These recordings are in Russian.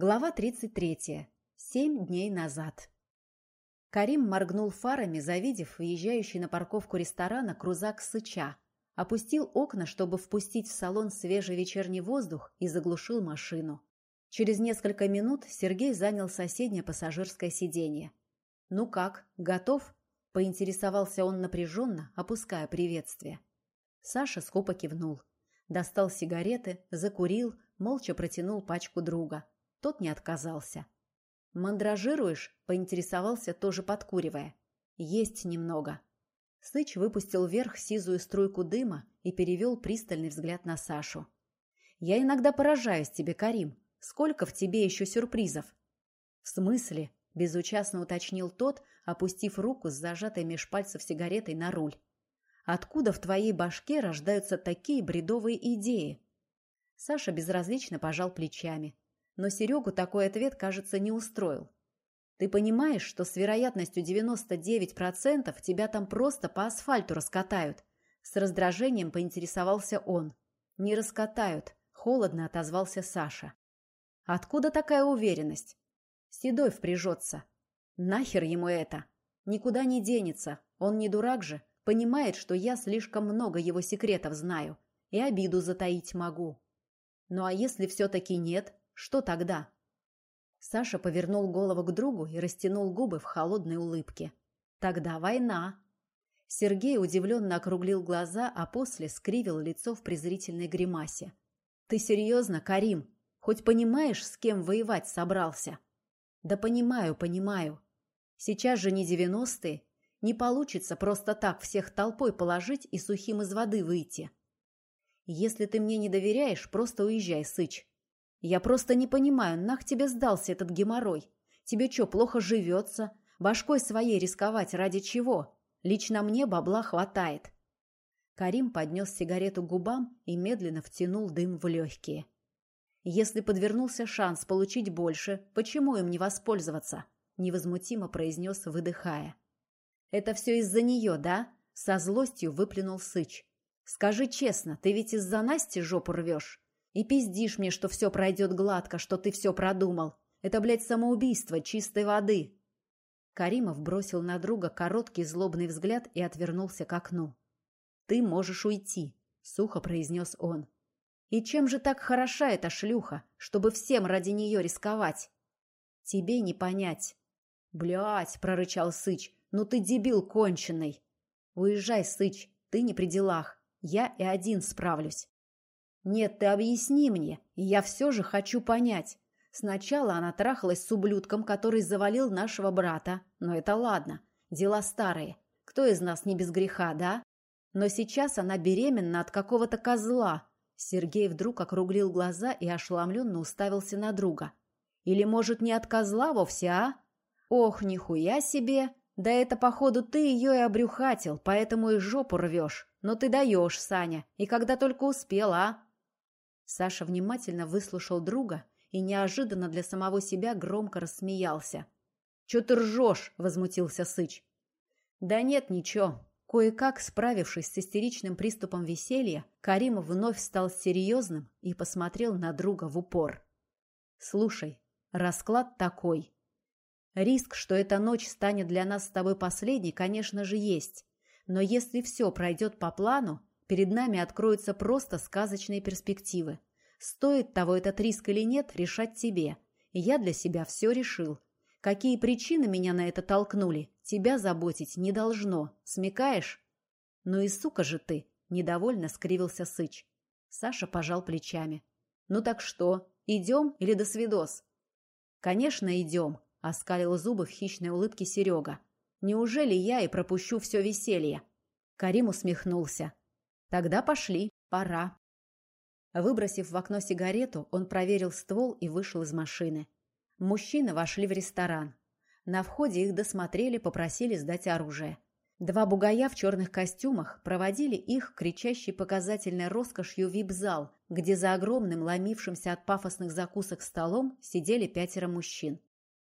Глава 33. Семь дней назад. Карим моргнул фарами, завидев въезжающий на парковку ресторана крузак Сыча, опустил окна, чтобы впустить в салон свежий вечерний воздух и заглушил машину. Через несколько минут Сергей занял соседнее пассажирское сиденье. «Ну как, готов?» – поинтересовался он напряженно, опуская приветствие. Саша скупо кивнул. Достал сигареты, закурил, молча протянул пачку друга – тот не отказался. «Мандражируешь?» – поинтересовался, тоже подкуривая. «Есть немного». Сыч выпустил вверх сизую струйку дыма и перевел пристальный взгляд на Сашу. «Я иногда поражаюсь тебе, Карим. Сколько в тебе еще сюрпризов?» «В смысле?» – безучастно уточнил тот, опустив руку с зажатой меж пальцев сигаретой на руль. «Откуда в твоей башке рождаются такие бредовые идеи?» Саша безразлично пожал плечами но Серегу такой ответ, кажется, не устроил. Ты понимаешь, что с вероятностью 99% тебя там просто по асфальту раскатают? С раздражением поинтересовался он. Не раскатают, холодно отозвался Саша. Откуда такая уверенность? Седой впряжется. Нахер ему это? Никуда не денется. Он не дурак же. Понимает, что я слишком много его секретов знаю. И обиду затаить могу. Ну а если все-таки нет? Что тогда? Саша повернул голову к другу и растянул губы в холодной улыбке. Тогда война. Сергей удивленно округлил глаза, а после скривил лицо в презрительной гримасе. Ты серьезно, Карим? Хоть понимаешь, с кем воевать собрался? Да понимаю, понимаю. Сейчас же не девяностые. Не получится просто так всех толпой положить и сухим из воды выйти. Если ты мне не доверяешь, просто уезжай, Сыч. Я просто не понимаю, нах тебе сдался этот геморрой? Тебе что, плохо живется? Башкой своей рисковать ради чего? Лично мне бабла хватает. Карим поднес сигарету к губам и медленно втянул дым в легкие. Если подвернулся шанс получить больше, почему им не воспользоваться? Невозмутимо произнес, выдыхая. Это все из-за нее, да? Со злостью выплюнул Сыч. Скажи честно, ты ведь из-за Насти жопу рвешь? И пиздишь мне, что все пройдет гладко, что ты все продумал. Это, блядь, самоубийство чистой воды. Каримов бросил на друга короткий злобный взгляд и отвернулся к окну. «Ты можешь уйти», — сухо произнес он. «И чем же так хороша эта шлюха, чтобы всем ради нее рисковать?» «Тебе не понять». «Блядь», — прорычал Сыч, — «ну ты дебил конченый». «Уезжай, Сыч, ты не при делах. Я и один справлюсь». «Нет, ты объясни мне, я все же хочу понять. Сначала она трахалась с ублюдком, который завалил нашего брата. Но это ладно, дела старые. Кто из нас не без греха, да? Но сейчас она беременна от какого-то козла». Сергей вдруг округлил глаза и ошеломленно уставился на друга. «Или, может, не от козла вовсе, а? Ох, нихуя себе! Да это, походу, ты ее и обрюхатил, поэтому и жопу рвешь. Но ты даешь, Саня, и когда только успел, а?» Саша внимательно выслушал друга и неожиданно для самого себя громко рассмеялся. «Чё ты ржёшь?» — возмутился Сыч. «Да нет, ничего». Кое-как, справившись с истеричным приступом веселья, Каримов вновь стал серьезным и посмотрел на друга в упор. «Слушай, расклад такой. Риск, что эта ночь станет для нас с тобой последней, конечно же, есть. Но если все пройдет по плану, Перед нами откроются просто сказочные перспективы. Стоит того этот риск или нет, решать тебе. Я для себя все решил. Какие причины меня на это толкнули, тебя заботить не должно. Смекаешь? Ну и сука же ты, недовольно скривился Сыч. Саша пожал плечами. Ну так что, идем или до свидос? Конечно, идем, оскалил зубы в хищной улыбке Серега. Неужели я и пропущу все веселье? Карим усмехнулся. Тогда пошли, пора. Выбросив в окно сигарету, он проверил ствол и вышел из машины. Мужчины вошли в ресторан. На входе их досмотрели, попросили сдать оружие. Два бугая в черных костюмах проводили их кричащей показательной роскошью вип-зал, где за огромным, ломившимся от пафосных закусок столом сидели пятеро мужчин.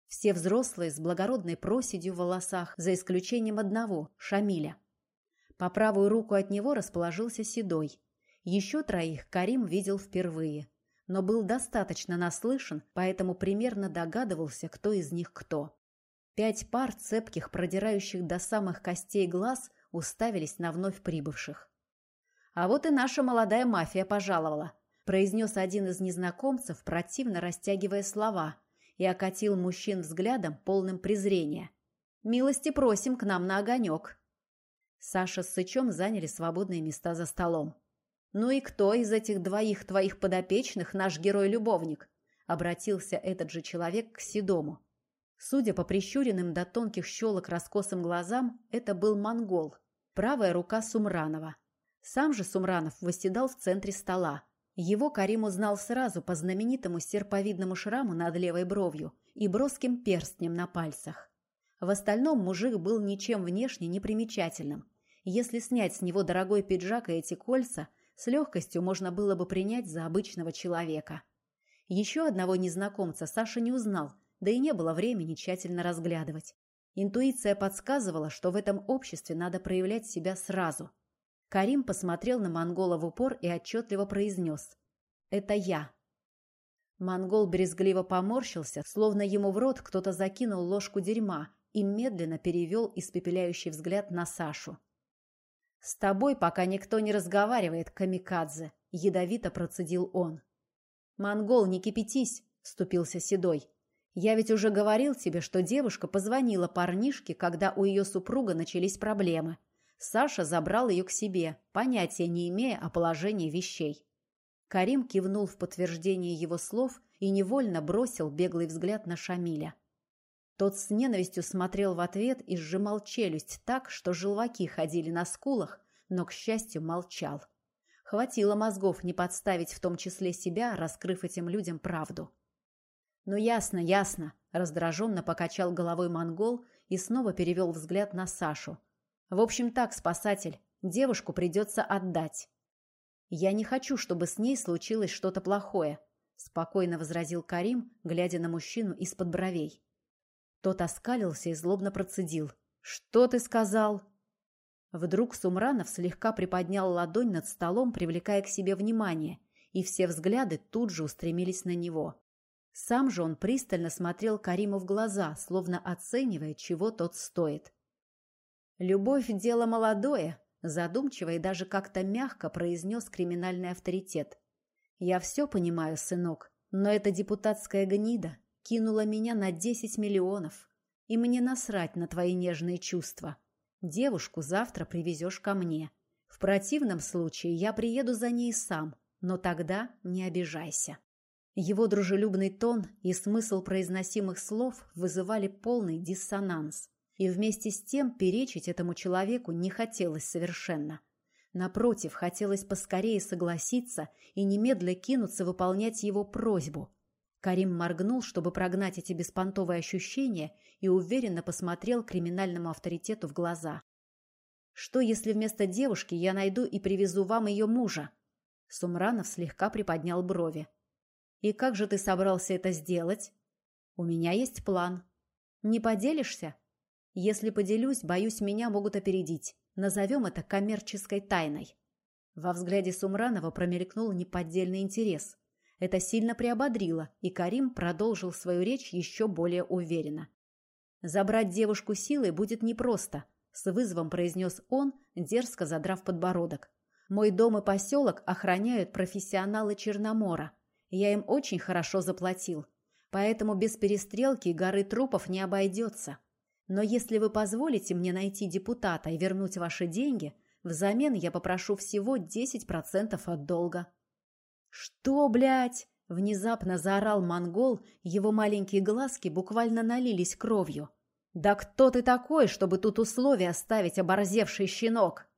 Все взрослые с благородной проседью в волосах, за исключением одного – Шамиля. По правую руку от него расположился Седой. Еще троих Карим видел впервые. но был достаточно наслышан, поэтому примерно догадывался, кто из них кто. Пять пар цепких, продирающих до самых костей глаз, уставились на вновь прибывших. «А вот и наша молодая мафия пожаловала», – произнес один из незнакомцев, противно растягивая слова, и окатил мужчин взглядом, полным презрения. «Милости просим к нам на огонек». Саша с Сычом заняли свободные места за столом. «Ну и кто из этих двоих твоих подопечных наш герой-любовник?» – обратился этот же человек к Седому. Судя по прищуренным до тонких щелок раскосым глазам, это был монгол, правая рука Сумранова. Сам же Сумранов восседал в центре стола. Его Карим узнал сразу по знаменитому серповидному шраму над левой бровью и броским перстнем на пальцах. В остальном мужик был ничем внешне непримечательным. Если снять с него дорогой пиджак и эти кольца, с легкостью можно было бы принять за обычного человека. Еще одного незнакомца Саша не узнал – да и не было времени тщательно разглядывать. Интуиция подсказывала, что в этом обществе надо проявлять себя сразу. Карим посмотрел на монгола в упор и отчетливо произнес «Это я». Монгол брезгливо поморщился, словно ему в рот кто-то закинул ложку дерьма и медленно перевел испепеляющий взгляд на Сашу. «С тобой пока никто не разговаривает, камикадзе», — ядовито процедил он. «Монгол, не кипятись», — вступился Седой. Я ведь уже говорил тебе, что девушка позвонила парнишке, когда у ее супруга начались проблемы. Саша забрал ее к себе, понятия не имея о положении вещей. Карим кивнул в подтверждение его слов и невольно бросил беглый взгляд на Шамиля. Тот с ненавистью смотрел в ответ и сжимал челюсть так, что желваки ходили на скулах, но, к счастью, молчал. Хватило мозгов не подставить в том числе себя, раскрыв этим людям правду. «Ну ясно, ясно», – раздраженно покачал головой монгол и снова перевел взгляд на Сашу. «В общем так, спасатель, девушку придется отдать». «Я не хочу, чтобы с ней случилось что-то плохое», – спокойно возразил Карим, глядя на мужчину из-под бровей. Тот оскалился и злобно процедил. «Что ты сказал?» Вдруг Сумранов слегка приподнял ладонь над столом, привлекая к себе внимание, и все взгляды тут же устремились на него. Сам же он пристально смотрел Кариму в глаза, словно оценивая, чего тот стоит. «Любовь – дело молодое», – задумчиво и даже как-то мягко произнес криминальный авторитет. «Я все понимаю, сынок, но эта депутатская гнида кинула меня на десять миллионов, и мне насрать на твои нежные чувства. Девушку завтра привезешь ко мне. В противном случае я приеду за ней сам, но тогда не обижайся». Его дружелюбный тон и смысл произносимых слов вызывали полный диссонанс. И вместе с тем перечить этому человеку не хотелось совершенно. Напротив, хотелось поскорее согласиться и немедля кинуться выполнять его просьбу. Карим моргнул, чтобы прогнать эти беспонтовые ощущения, и уверенно посмотрел криминальному авторитету в глаза. «Что, если вместо девушки я найду и привезу вам ее мужа?» Сумранов слегка приподнял брови. И как же ты собрался это сделать? У меня есть план. Не поделишься? Если поделюсь, боюсь, меня могут опередить. Назовем это коммерческой тайной. Во взгляде Сумранова промелькнул неподдельный интерес. Это сильно приободрило, и Карим продолжил свою речь еще более уверенно. «Забрать девушку силой будет непросто», — с вызовом произнес он, дерзко задрав подбородок. «Мой дом и поселок охраняют профессионалы Черномора. Я им очень хорошо заплатил, поэтому без перестрелки горы трупов не обойдется. Но если вы позволите мне найти депутата и вернуть ваши деньги, взамен я попрошу всего 10% от долга». «Что, блядь?» — внезапно заорал монгол, его маленькие глазки буквально налились кровью. «Да кто ты такой, чтобы тут условия ставить, оборзевший щенок?»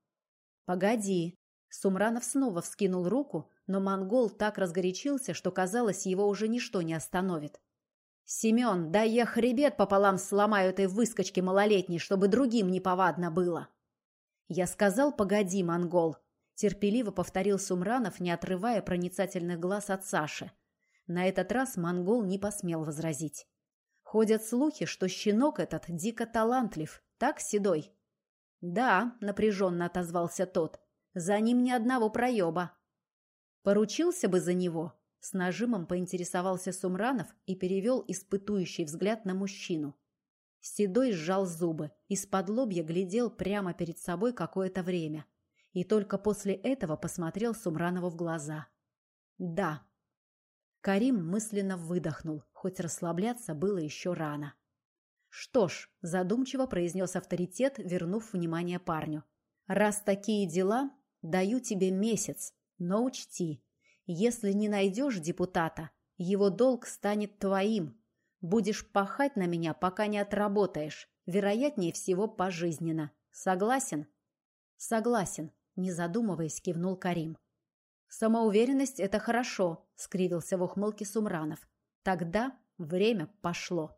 «Погоди». Сумранов снова вскинул руку, но монгол так разгорячился, что, казалось, его уже ничто не остановит. «Семен, да я хребет пополам сломаю этой выскочке малолетней, чтобы другим неповадно было!» «Я сказал, погоди, монгол!» Терпеливо повторил Сумранов, не отрывая проницательных глаз от Саши. На этот раз монгол не посмел возразить. Ходят слухи, что щенок этот дико талантлив, так, Седой? «Да», — напряженно отозвался тот, — «за ним ни одного проеба. Поручился бы за него. С нажимом поинтересовался Сумранов и перевел испытующий взгляд на мужчину. Седой сжал зубы, из-под лобья глядел прямо перед собой какое-то время. И только после этого посмотрел Сумранову в глаза. «Да». Карим мысленно выдохнул, хоть расслабляться было еще рано. «Что ж», – задумчиво произнес авторитет, вернув внимание парню. «Раз такие дела, даю тебе месяц, но учти, если не найдешь депутата, его долг станет твоим. Будешь пахать на меня, пока не отработаешь. Вероятнее всего, пожизненно. Согласен? Согласен, не задумываясь, кивнул Карим. Самоуверенность – это хорошо, скривился в ухмылке Сумранов. Тогда время пошло.